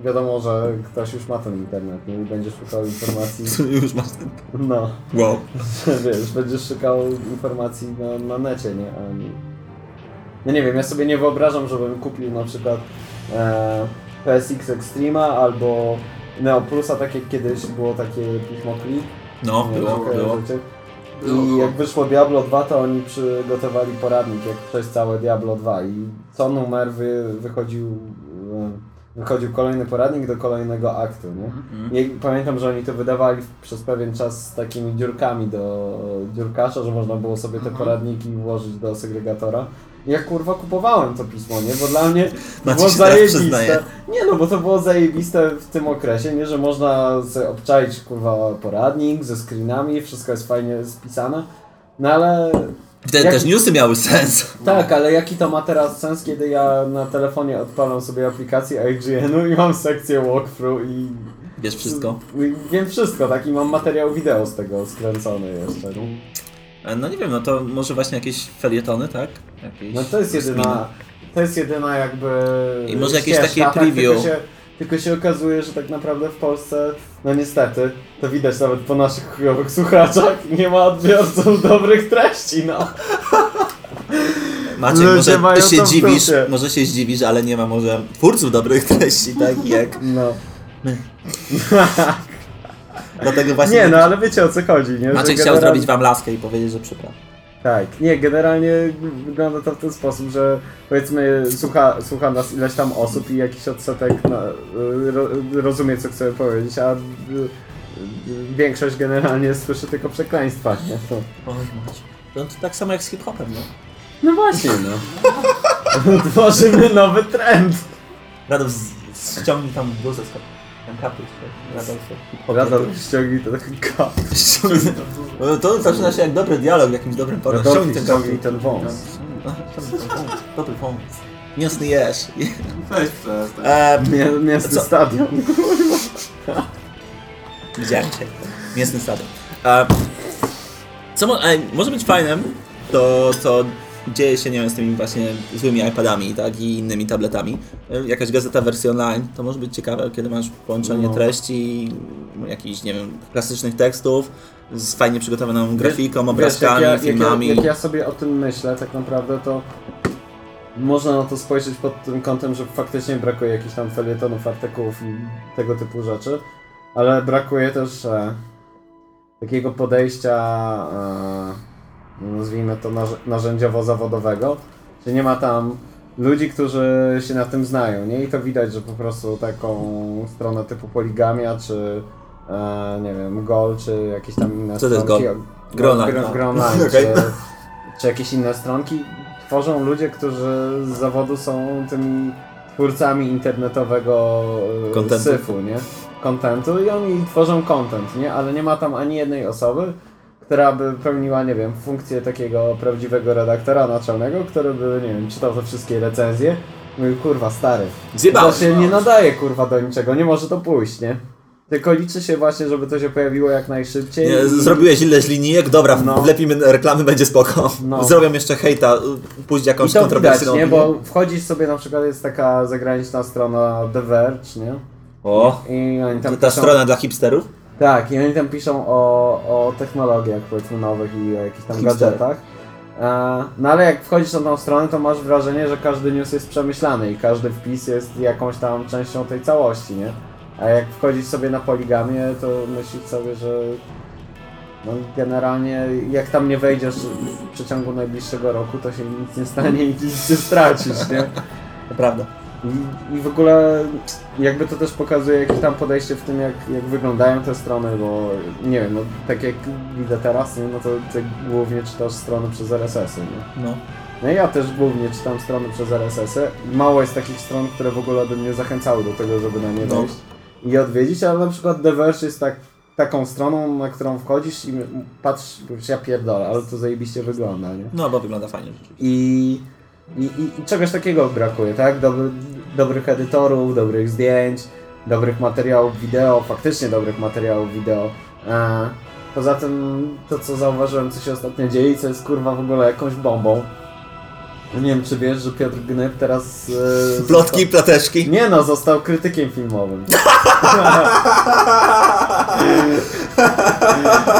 wiadomo, że ktoś już ma ten internet, nie? I będzie szukał informacji, Już masz ten... no, Wow. wiesz, będziesz szukał informacji na, na necie, nie? A nie... No nie wiem, ja sobie nie wyobrażam, żebym kupił na przykład e, PSX Extrema albo Neo Plusa, tak jak kiedyś było takie pismo Click. No, Nie było, było. I jak wyszło Diablo 2, to oni przygotowali poradnik, jak przejść całe Diablo 2 i co numer wy, wychodził, e, wychodził kolejny poradnik do kolejnego aktu, nie? I pamiętam, że oni to wydawali przez pewien czas z takimi dziurkami do dziurkasza, że można było sobie te Mhm. poradniki włożyć do segregatora. Ja kurwa kupowałem to pismo, nie? Bo dla mnie Maciej było zajebiste. Nie no, bo to było zajebiste w tym okresie, nie? Że można sobie obczaić kurwa poradnik ze screenami, wszystko jest fajnie spisane. No ale Wtedy Jak- też newsy miały sens. tak, ale jaki to ma teraz sens, kiedy ja na telefonie odpalam sobie aplikację IGN-u i mam sekcję walkthrough i Wiesz wszystko. Wiem wszystko, tak? I mam materiał wideo z tego skręcony jeszcze. No, E, No nie wiem, no to może właśnie jakieś felietony, tak? Jakieś no to jest jedyna, to jest jedyna jakby I może jakieś ścieżka, takie tak? preview. Tylko się, tylko się okazuje, że tak naprawdę w Polsce, no niestety, to widać nawet po naszych chujowych słuchaczach, nie ma odbiorców dobrych treści, no. Maciek, Ludzie może ty się dziwisz, może się zdziwisz, ale nie ma może twórców dobrych treści, tak jak... No. Dlatego właśnie... Nie, no ale wiecie o co chodzi, nie? Maciek chciał generalnie- zrobić wam laskę i powiedzieć, że przepraszam. Tak, nie, generalnie wygląda to w ten sposób, że powiedzmy słucha, słucha nas ileś tam osób i jakiś odsetek na, ro, rozumie co chcemy powiedzieć, a y, y, większość generalnie słyszy tylko przekleństwa, nie? To, O. No to tak samo jak z hip-hopem, no. no właśnie, no. Tworzymy nowy trend. Radol, z- ściągnij tam bluzę z kap- tam kapuś? Radol, hip-hopie. Radol ściągnij to taki kap. Ściągnij- No to zaczyna się jak dobry dialog w jakimś dobrym porze. Radol Ściągnij ten ściągnij ten wąs. Ściągnij ten wąs. Dobry wąs. Mięsny jesz. Weź przestań. Mię, mięsny Co? stadion. Widziałem cię. Mięsny stadion. Co mo- e, może być fajnym, to co dzieje się, nie wiem, z tymi właśnie złymi iPadami, tak, i innymi tabletami. Jakaś gazeta wersji online, to może być ciekawe, kiedy masz połączenie No. treści, jakichś, nie wiem, klasycznych tekstów, z fajnie przygotowaną grafiką, Wiesz, obrazkami, jak ja, filmami. Jak ja, jak ja sobie o tym myślę, tak naprawdę to można na to spojrzeć pod tym kątem, że faktycznie brakuje jakichś tam felietonów, artykułów i tego typu rzeczy, ale brakuje też e, takiego podejścia, e, nazwijmy to narz- narzędziowo-zawodowego, że nie ma tam ludzi, którzy się na tym znają, nie? I to widać, że po prostu taką stronę typu poligamia, czy e, nie wiem, gol, czy jakieś tam inne Co to jest stronki. Gol? Gry, no. Okej. czy, czy jakieś inne stronki. Tworzą ludzie, którzy z zawodu są tymi twórcami internetowego e, Contentu. syfu, nie? Kontentu i oni tworzą content, nie? Ale nie ma tam ani jednej osoby, która by pełniła, nie wiem, funkcję takiego prawdziwego redaktora naczelnego, który by, nie wiem, czytał te wszystkie recenzje. Mówił, kurwa, stary, to Zjebałeś. się nie nadaje, kurwa, do niczego, nie może to pójść, nie? Tylko liczy się właśnie, żeby to się pojawiło jak najszybciej. Nie, i- zrobiłeś ile z linijek, dobra, No. wlepimy reklamy, będzie spoko. No. Zrobią jeszcze hejta, pójść I jakąś to widać, nie? Bo wchodzisz sobie, na przykład jest taka zagraniczna strona The Verge, nie? O, I oni tam to ta piszą, strona dla hipsterów? Tak, i oni tam piszą o, o technologiach, powiedzmy, nowych i o jakichś tam Hipster. gadżetach. E, No ale jak wchodzisz na tą stronę, to masz wrażenie, że każdy news jest przemyślany i każdy wpis jest jakąś tam częścią tej całości, nie? A jak wchodzisz sobie na poligamię, to myślisz sobie, że no generalnie jak tam nie wejdziesz w przeciągu najbliższego roku, to się nic nie stanie i nic nie stracisz, nie? To prawda. I, I w ogóle jakby to też pokazuje jakieś tam podejście w tym, jak, jak wyglądają te strony, bo nie wiem, no tak jak widzę teraz, nie, no to ty głównie czytasz strony przez RSS-y, nie? No. No ja też głównie czytam strony przez RSS-y. Mało jest takich stron, które w ogóle by mnie zachęcały do tego, żeby na nie No. wejść i odwiedzić, ale na przykład The Verge jest tak, taką stroną, na którą wchodzisz i patrz, ja pierdolę, ale to zajebiście wygląda, nie? No, bo wygląda fajnie rzeczywiście. I, i, i, i czegoś takiego brakuje, tak? Dobry, dobrych edytorów, dobrych zdjęć, dobrych materiałów wideo, faktycznie dobrych materiałów wideo. E, poza tym to, co zauważyłem, co się ostatnio dzieje, co jest kurwa w ogóle jakąś bombą. Nie wiem, czy wiesz, że Piotr Gnyb teraz... E, Plotki, plateczki. Nie no, został krytykiem filmowym.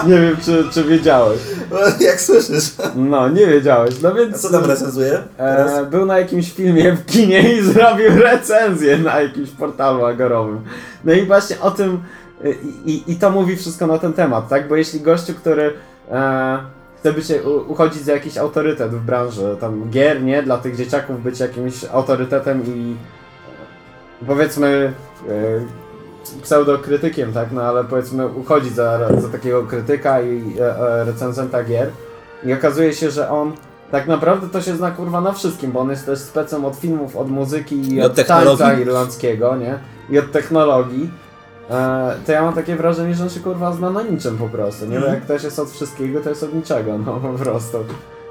nie wiem, czy, czy wiedziałeś. Jak słyszysz. No, nie wiedziałeś. No więc... Co tam recenzuje? E, był na jakimś filmie w kinie i zrobił recenzję na jakimś portalu agorowym. No i właśnie o tym i, i, i to mówi wszystko na ten temat, tak? Bo jeśli gościu, który e, chce być, uchodzić za jakiś autorytet w branży, tam gier, nie? Dla tych dzieciaków być jakimś autorytetem i e, powiedzmy e, pseudokrytykiem, tak? No ale powiedzmy uchodzić za, za takiego krytyka i e, recenzenta gier i okazuje się, że on tak naprawdę to się zna kurwa na wszystkim, bo on jest też specem od filmów, od muzyki i I od, od tańca irlandzkiego, nie? I od technologii. E, to ja mam takie wrażenie, że on się kurwa zna na niczym po prostu, nie? Bo Mhm. jak ktoś jest od wszystkiego, to jest od niczego, no po prostu.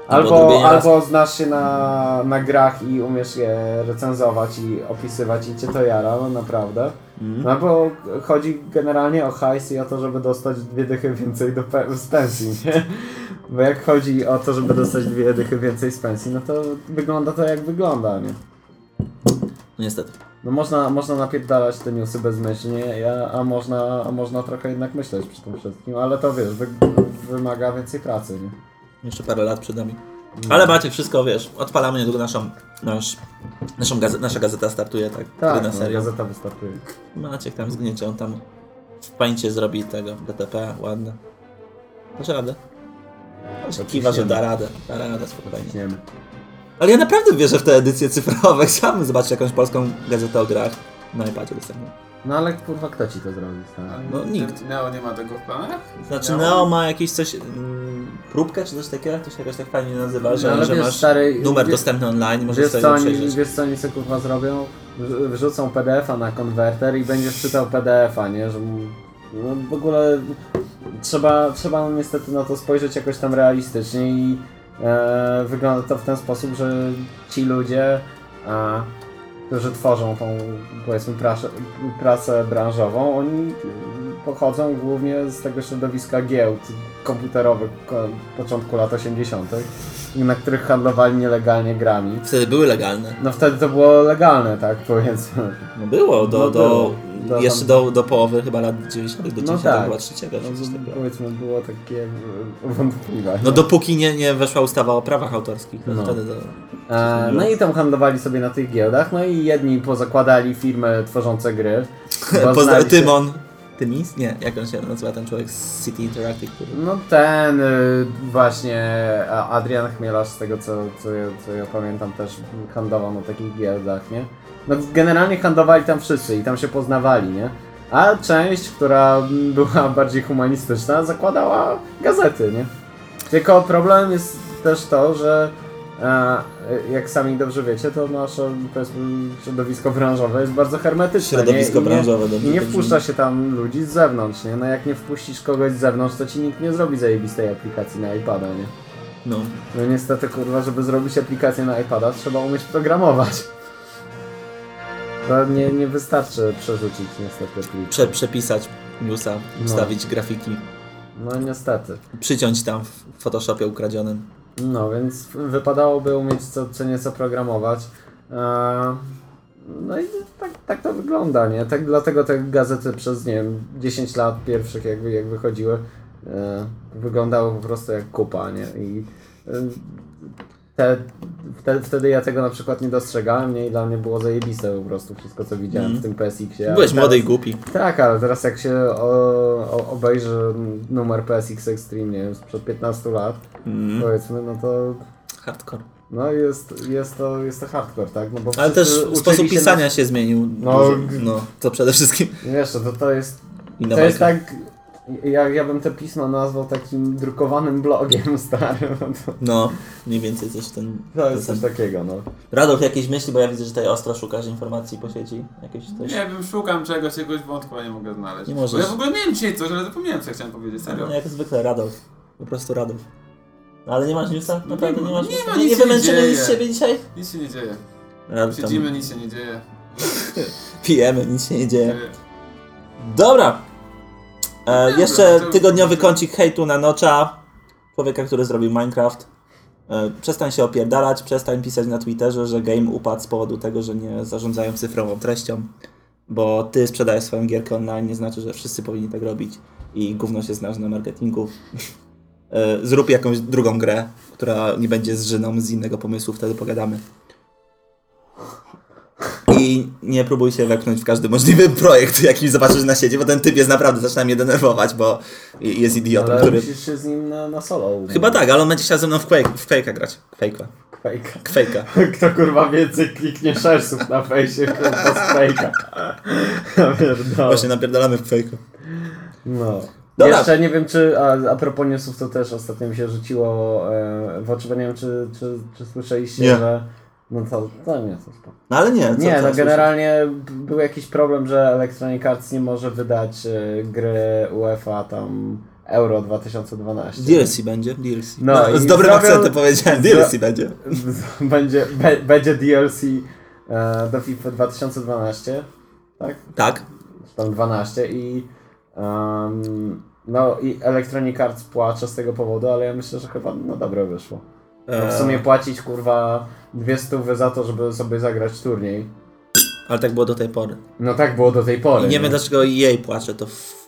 Albo Albo, albo znasz się na, na grach i umiesz je recenzować i opisywać i cię to jara, no naprawdę. Mm. No bo chodzi generalnie o hajs i o to, żeby dostać dwie dychy więcej do pe- z pensji, nie? Bo jak chodzi o to, żeby dostać dwie dychy więcej z pensji, no to wygląda to jak wygląda, nie? No niestety. No można, można napierdalać te newsy bezmyślnie, ja- a można, a można trochę jednak myśleć przy tym wszystkim, ale to wiesz, wy, wymaga więcej pracy, nie? Jeszcze parę lat przed nami. Ale Maciek, wszystko wiesz, odpalamy niedługo naszą, nasz, naszą gaze, nasza gazeta startuje, tak? Tak, na no, serio. gazeta wystartuje. Maciek tam zgniecie, on tam w pańcie zrobi tego DTP, ładne. Dasz radę. Kiwa, że da radę, da radę, spokojnie. Ciśniemy. Ale ja naprawdę wierzę w te edycje cyfrowe, chciałbym zobaczyć jakąś polską gazetę o grach na iPadzie dostępną. No ale kurwa, kto ci to zrobi, stary? No, nikt. Neo nie ma tego w planach? Znaczy Neo? Neo ma jakieś coś, mm, próbkę czy coś takiego, to się jakoś tak fajnie nazywa, że, No, ale że wiesz, masz stary, numer wie- dostępny online, możesz Wiesz sobie co, go oni, przejrzeć. wiesz co oni sobie kurwa zrobią? Wrz- Wrzucą PDF-a na konwerter i będziesz czytał PDF-a, nie? Że mu- no, w ogóle trzeba, trzeba niestety na to spojrzeć jakoś tam realistycznie i e, wygląda to w ten sposób, że ci ludzie, a, którzy tworzą tą powiedzmy prasę, prasę branżową, oni pochodzą głównie z tego środowiska giełd komputerowych ko- początku lat 80., na których handlowali nielegalnie grami. Wtedy były legalne. No wtedy to było legalne, tak powiedzmy. No było, do, No do, było. Do jeszcze tam- do, do połowy chyba lat 90. do No 90 tak. chyba trzeciego. No, takiego. powiedzmy było takie wątpliwe. No dopóki nie, nie weszła ustawa o prawach autorskich, to No. wtedy to... E, no i tam handlowali sobie na tych giełdach, no i jedni pozakładali firmy tworzące gry. Pozna- znali się- Nie, jak on się nazywa ten człowiek z City Interactive, który... No ten y, właśnie a Adrian Chmielarz, z tego co, co, ja, co ja pamiętam, też handlował na takich giełdach, nie? No generalnie handlowali tam wszyscy i tam się poznawali, nie? A część, która była bardziej humanistyczna, zakładała gazety, nie? Tylko problem jest też to, że e, jak sami dobrze wiecie, to nasze środowisko branżowe jest bardzo hermetyczne. Środowisko nie? I nie- branżowe, dobrze I nie wpuszcza się tam ludzi z zewnątrz, nie? No jak nie wpuścisz kogoś z zewnątrz, to ci nikt nie zrobi zajebistej aplikacji na iPada, nie? No. No niestety, kurwa, żeby zrobić aplikację na iPada, trzeba umieć programować. To nie, nie wystarczy przerzucić niestety plik. Prze, przepisać newsa, wstawić grafiki, No niestety. przyciąć tam w Photoshopie ukradzionym. No, więc wypadałoby umieć co, co nieco programować. Eee, No i tak, tak to wygląda, nie? Tak, dlatego te gazety przez, nie wiem, 10 lat pierwszych jak, jak wychodziły, e, wyglądały po prostu jak kupa, nie? I e, te, wtedy, ja tego na przykład nie dostrzegałem, nie? I dla mnie było zajebiste po prostu wszystko, co widziałem Mm. w tym PSX-ie. Byłeś młody i głupi. tak, ale teraz jak się o, o, obejrzy numer PSX Extreme, nie wiem, sprzed 15 lat, Mm. powiedzmy, no to Hardcore. no jest, jest, to, jest to hardcore, tak? No bo Ale też sposób się pisania się zmienił. No, dużo. no to przede wszystkim Na, wiesz, to, to jest, to jest tak, Ja, ja bym te pisma nazwał takim drukowanym blogiem starym. No to, No, mniej więcej coś w ten... to jest ten- coś takiego, no. Radolf, jakieś myśli, bo ja widzę, że tutaj ostro szukasz informacji po sieci. Jakieś coś. Nie wiem, szukam czegoś, jakiegoś wątku, a nie mogę znaleźć. Nie Bo możesz. ja w ogóle miałem dzisiaj coś, ale zapomniałem, co chciałem powiedzieć, serio. No, jak zwykle Radolf. Po prostu Radolf. No, ale nie masz newsa? No Naprawdę nie nie ma- masz nie newsa? ma, Nie, nie nie wymęczymy nic z siebie dzisiaj? Nic się nie dzieje. Radolf tam Siedzimy, nic się nie dzieje. pijemy, nic się nie. Dzieje. Dobra. E, Dobra, jeszcze tygodniowy kącik hejtu na Nocza. Człowieka, który zrobił Minecraft. E, przestań się opierdalać, przestań pisać na Twitterze, że game upadł z powodu tego, że nie zarządzają cyfrową treścią. Bo ty sprzedajesz swoją gierkę online, nie znaczy, że wszyscy powinni tak robić. I gówno się znasz na marketingu. E, zrób jakąś drugą grę, która nie będzie zżyną z innego pomysłu, wtedy pogadamy. I nie próbuj się wepchnąć w każdy możliwy projekt, jaki zobaczysz na sieci, bo ten typ jest naprawdę, zaczyna mnie denerwować, bo jest idiotą, Ale który... się z nim na, na solo. Chyba tak, ale on będzie chciał ze mną w Quake, w Quake'a grać. Quake'a. Quake'a. Kto kurwa więcej kliknie szersów na fejsie, kurwa z pierdolę. Właśnie napierdalamy w Quake'a. No. Dobra. Jeszcze nie wiem, czy a, a propos newsów, to też ostatnio mi się rzuciło e, w oczy, bo nie wiem, czy, czy, czy słyszeliście, Nie. że... No to, to nie, to spoko. No ale nie, co, Nie, co, no co, generalnie był jakiś problem, że Electronic Arts nie może wydać e, gry UEFA tam Euro 2012. DLC będzie, DLC. No No, i z dobrym zrobił- akcentem powiedziałem, DLC będzie. będzie, be, będzie DLC e, do FIFA 2012, tak? Tak. Tam 12 i em, no i Electronic Arts płacze z tego powodu, ale ja myślę, że chyba na dobre wyszło. Bo w sumie płacić kurwa dwie stówy za to, żeby sobie zagrać turniej. ale tak było do tej pory. No tak było do tej pory. I nie no. wiem dlaczego jej płacze, to... W...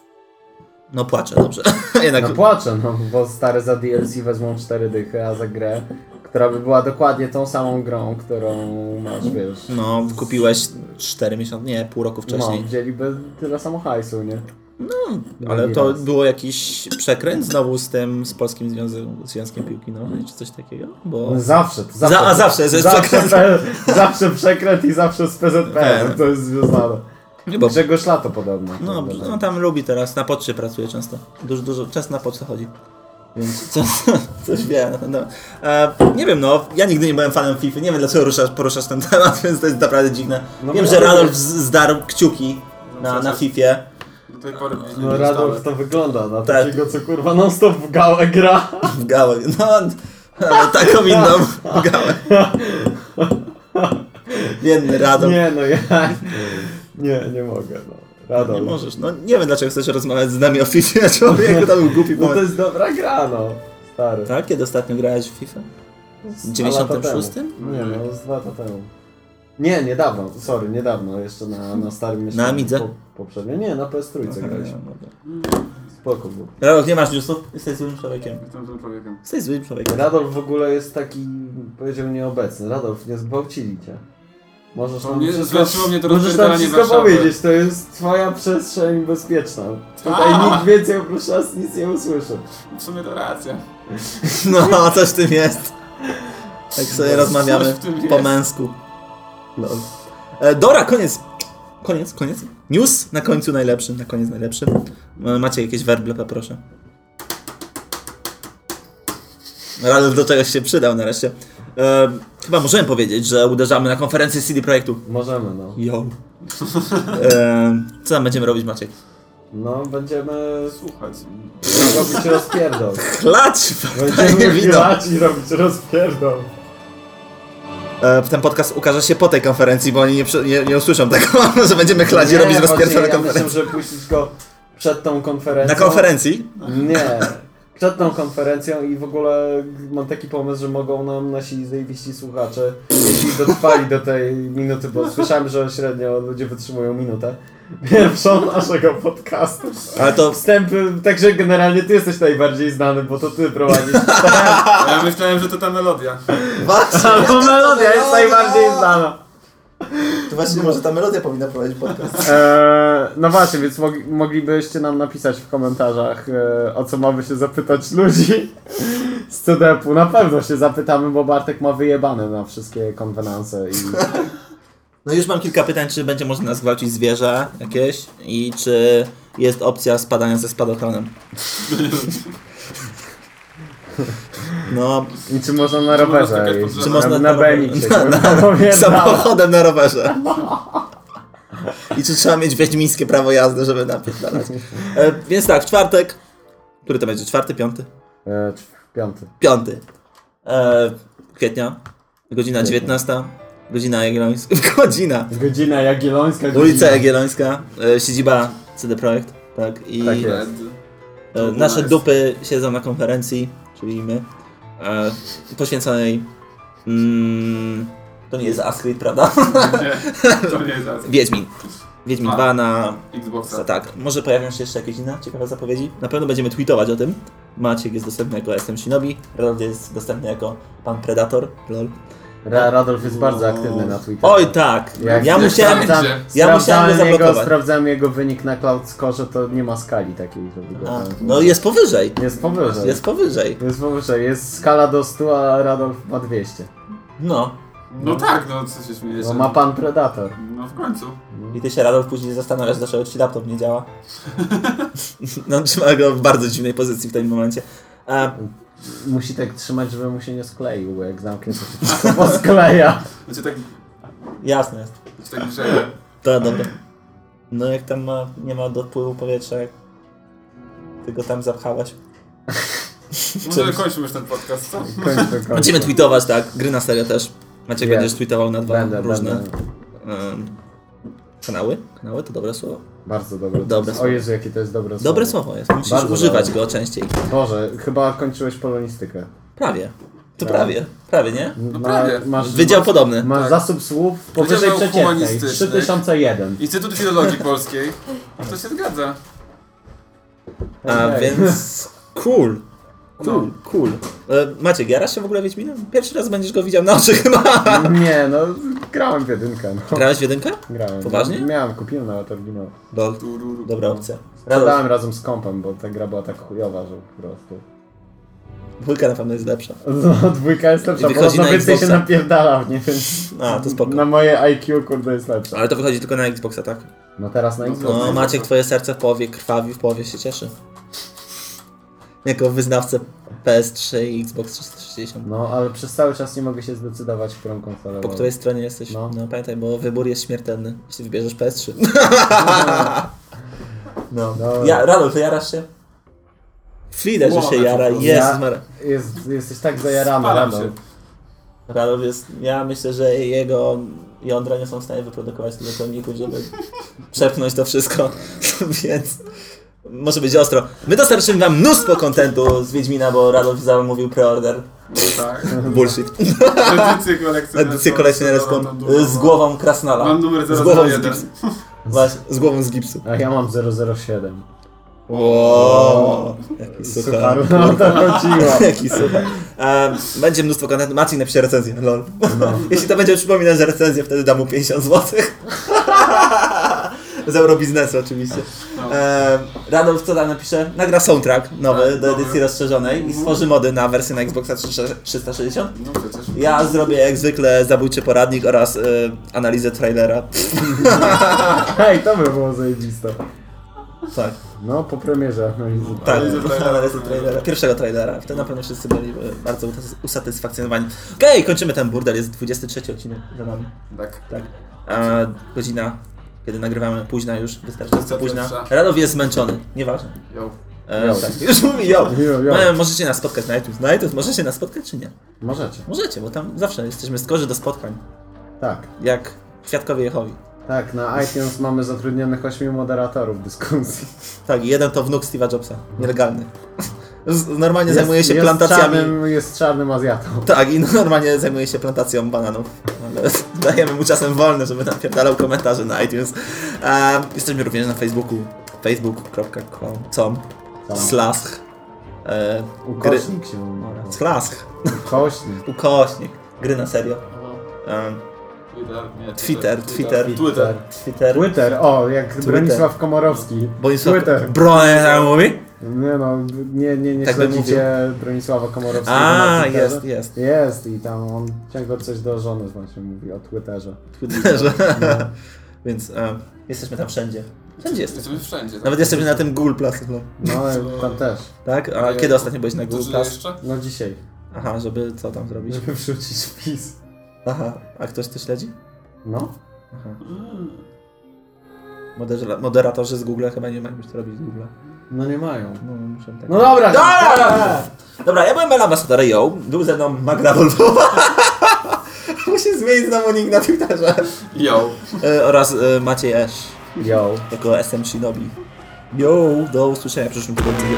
No płacze, dobrze. Jednak... No płaczę, no bo stare za DLC wezmą cztery dychy, a za grę, która by była dokładnie tą samą grą, którą masz, wiesz. No, kupiłeś 4 miesiące, nie, pół roku wcześniej. No, wzięliby tyle samo hajsu, nie? Ale Drugi to raz. było jakiś przekręt znowu z tym, z Polskim Związkiem, Związkiem Piłki Nożnej, czy coś takiego? Bo... No zawsze, to zawsze. Za- a zawsze, że jest zawsze, przekręt. zawsze przekręt i zawsze z PZP, Tak. to jest związane. Bo... Grzegorz Lato podobno. No, Prawda? no tam lubi teraz, na poczcie pracuje często. Dużo, dużo, często na pocztę chodzi. Więc co, coś wie na ten temat. E, nie wiem, no, ja nigdy nie byłem fanem FIFA, nie wiem dlaczego ruszasz, poruszasz ten temat, więc to jest naprawdę dziwne. No wiem, że Radolf zdarł kciuki na, na FIFA. Do tej pory gdzieś nie No. Radolf to wygląda na Tak. takiego, co kurwa non stop w gałę gra. w gałę. No, ale taką inną w gałę. Biedny Radolf. Nie no, ja... Nie, nie mogę, no. Radolf. Nie możesz, no nie wiem dlaczego chcesz rozmawiać z nami o FIFA, człowieku, to był głupi No to pomysł. jest dobra gra, no. Stary. Tak? Kiedy ostatnio grałeś w FIFA? Z W dwa lata 96? temu. Nie, no z dwa lata temu. Nie, niedawno, sorry, niedawno, jeszcze na, na starym Na Amidze? Po, poprzednio. Nie, na PS3 graliśmy. Spoko było. Radolf, nie masz newsów? Jesteś złym człowiekiem. Jestem złym człowiekiem. Jesteś złym człowiekiem. Radolf w ogóle jest taki, powiedział nieobecny. Radolf, nie zgwałcili cię. Możesz To nam wszystko, zmęczyło mnie to możesz nam wszystko powiedzieć, to jest twoja przestrzeń bezpieczna. Tutaj A! nikt więcej oprócz nas nic nie usłyszy. W sumie to racja. No, coś w tym jest. Tak sobie rozmawiamy w tym po jest. męsku. Lol. E, Dora, koniec. Koniec, koniec. News na końcu najlepszy, na koniec najlepszy. E, Macie jakieś werble, poproszę. Radolf do czegoś się przydał nareszcie. E, chyba możemy powiedzieć, że uderzamy na konferencję CD Projektu. Możemy, no. Yo. E, co tam będziemy robić, Maciek? No, będziemy Słuchać. robić rozpierdol. Chlać! Fajnie Będziemy grać i robić rozpierdol. E, ten podcast ukaże się po tej konferencji, bo oni nie, nie, nie usłyszą tego, że będziemy chlać i Nie, robić rozpierdolę Ja myślę, konferencji. że puścić go przed tą konferencją. Na konferencji? Nie. Przed tą konferencją i w ogóle mam taki pomysł, że mogą nam nasi zajebiści słuchacze, jeśli dotrwali do tej minuty, bo słyszałem, że średnio ludzie wytrzymują minutę, pierwszą naszego podcastu. Ale to Wstępy, także generalnie ty jesteś najbardziej znany, bo to ty prowadzisz. Ja myślałem, że to ta melodia. właśnie, Ta melodia jest najbardziej znana. to właśnie może ta melodia powinna prowadzić podcast. Eee, no właśnie, więc mog- moglibyście nam napisać w komentarzach, e, o co mamy się zapytać ludzi z CDP-u. Na pewno się zapytamy, bo Bartek ma wyjebane na wszystkie konwenanse i... No już mam kilka pytań, czy będzie można nas gwałcić zwierzę jakieś i czy jest opcja spadania ze spadochronem. No, I czy można na rowerze? Czy można na, na na Na- samochodem na rowerze. I czy trzeba mieć wiedźmińskie prawo jazdy, żeby napierdalać. E, więc tak, w czwartek, który to będzie? Czwarty, piąty? E, Piąty. Piąty. E, kwietnia, godzina 19, godzina Jagiellońska, godzina, Godzina Jagiellońska. godzina- ulica Jagiellońska, e, siedziba CD Projekt, tak, i Tak jest. E, To nasze dupy siedzą na konferencji, czyli my, e, poświęconej, mm, to nie jest Ascrit, prawda? Nie, to nie jest racja. Wiedźmin. Wiedźmin A. 2 na Xboxa. Tak, może pojawią się jeszcze jakieś inne ciekawe zapowiedzi. Na pewno będziemy tweetować o tym. Maciek jest dostępny jako SM Shinobi, Rod jest dostępny jako Pan Predator. Lol. Ra Radolf jest bardzo aktywny na Twitterze. Oj tak! Jak- ja musiałem. sprawdzam- Ja sprawdzałem musiałem go jego, zablokować. sprawdzałem jego wynik na Cloud Score, to nie ma skali takiej, żeby go A, tam... no jest powyżej. Jest powyżej. Jest powyżej. Jest powyżej. Jest skala do 100, a Radolf ma 200. No. No tak, no co się śmiejesz? No ma pan Predator. No w końcu. I ty się Radolf później zastanawiasz, dlaczego ci laptop nie działa. no trzyma go w bardzo dziwnej pozycji w tym momencie. A, Musi tak trzymać, żeby mu się nie skleił, bo jak zamknie to się wszystko poskleja. Znaczy tak, jasne jest. znaczy tak grzeje. To dobra. No jak tam ma, nie ma dopływu powietrza, jak ty go tam zapchałeś. Może kończymy już ten podcast, co? Będziemy tweetować, tak. Gry na serio też. Maciek Jest. będziesz tweetował na dwa Będę, różne będę. em, kanały. Kanały to dobre słowo. Bardzo dobre. Dobre o słowo. Jezu, jakie to jest dobre słowo. Dobre słowo jest. Musisz Bardzo używać dobre. go częściej. Boże, chyba kończyłeś polonistykę. Prawie. To Prawie. prawie. Nie? No prawie. Masz, Wydział podobny. masz Tak. zasób słów powyżej przeciętnej. humanistyczny. 3001. Instytut Filologii Polskiej. To się zgadza. A więc cool. Cool, No. cool. E, Maciek, jarasz się w ogóle Wiedźminem? Pierwszy raz będziesz go widział na oczy chyba. Nie, no grałem w jedynkę. No. Grałeś w jedynkę? Grałem. Poważnie? Miałem, kupiłem nawet oryginał. Lol. Tururu. Dobra opcja. Sprzedałem razem z kompem, bo ta gra była tak chujowa, że po prostu. dwójka na pewno jest lepsza. No, dwójka jest lepsza, bo wychodzi na na więcej się Xboxa. napierdala w nie, więc A, to spoko. na moje IQ kurde jest lepsza. Ale to wychodzi tylko na Xboxa, tak? No teraz na No, Xbox. No, Maciek, twoje serce w połowie krwawi, w połowie się cieszy. Jako wyznawcę PS3 i Xbox 360. No, ale przez cały czas nie mogę się zdecydować, którą konsolę Po której stronie jesteś? No. No. pamiętaj, bo wybór jest śmiertelny, jeśli wybierzesz PS3. no. Dobra. Ja, Radolf, jarasz się? Widać, że się jara. prostu. Jezus Ja- Maria. Jest, jesteś tak zajarany, Spalam się. Radolf jest, ja myślę, że jego jądra nie są w stanie wyprodukować tyle ciągników, żeby przepchnąć to wszystko, więc może być ostro. My dostarczymy wam mnóstwo kontentu z Wiedźmina, bo Radolf zamówił preorder. No tak. Bullshit. Edycję Tą dużą. z głową Krasnala. Mam numer Z głową z 001. gipsu. Właśnie, z głową z gipsu. A ja mam 007. Wow, jaki suchar. No to chodziło. Jaki suchar. Um, będzie mnóstwo kontentu. Maciej napisze recenzję, lol. No. Jeśli to będzie przypominać że recenzję, wtedy dam mu 50 zł. Z eurobiznesu oczywiście. No. Um, Radolf co tam napisze? Nagra soundtrack nowy Tak, do edycji rozszerzonej i stworzy mody na wersję na Xboxa 360. No. Ja zrobię jak zwykle zabójczy poradnik oraz y, analizę trailera. Hej, to by było zajebiste. Tak. No, po premierze analizy. Tak, Analizę trailera. analizę trailera. Pierwszego trailera. Wtedy na pewno wszyscy byli e, bardzo usatysfakcjonowani. Okej, kończymy ten burdel. Jest 23 odcinek za nami. Tak. Tak. A godzina, kiedy nagrywamy, późna już, wystarczająco późna. 23. Radow jest zmęczony. Nieważne. Jo. E, Jo. tak. Już mówi. Jo, jo. E, możecie nas spotkać na iTunes. Na iTunes możecie nas spotkać czy nie? Możecie. Możecie, bo tam zawsze jesteśmy skorzy do spotkań. Tak. Jak Świadkowie Jehowi. Tak, na iTunes mamy zatrudnionych 8 moderatorów dyskusji. Tak, i jeden to wnuk Steve'a Jobsa. Nielegalny. Normalnie Jest- zajmuje się jest plantacjami. Czarnym, jest czarnym Azjatą. Tak, i normalnie zajmuje się plantacją bananów. Ale dajemy mu czasem wolny, żeby napierdalał komentarze na iTunes. E, jesteśmy również na Facebooku. facebook.com slash e, gry, Ukośnik się mówi. slash Ukośnik. ukośnik gry na serio. E, Twitter, nie, Twitter, Twitter. Twitter. Twitter. Twitter, o, jak Bronisław Komorowski. Bronisław Twitter. Broń mówi? Nie no, nie, nie, nie Tak śledzicie Bronisława Komorowskiego A, jest, jest. Jest i tam on ciągle coś do żony właśnie mówi o Twitterze. Twitterze. Więc e, jesteśmy tam wszędzie. Wszędzie jesteśmy. Jesteśmy wszędzie. tak. Nawet jesteśmy na tym Google Plus. no. No, tam też. Tak? A Ale- kiedy ostatnio byłeś na Google Plus? jeszcze? No dzisiaj. Aha, żeby co tam zrobić? Żeby wrzucić wpis. Aha, a ktoś to śledzi? No. Aha. Modera- moderatorzy z Google chyba nie mają już to robić z Google. No nie mają. No, muszę tak. No dobra, Dobra! Dobra, ja byłem Mel Ambassador Yo, był ze mną Magda Wolfowa. Muszę zmienić znowu nick na Twitterze. Yo. E, oraz e, Maciej Esz, Yo. jako SM Shinobi. Yo, do usłyszenia w przyszłym tygodniu.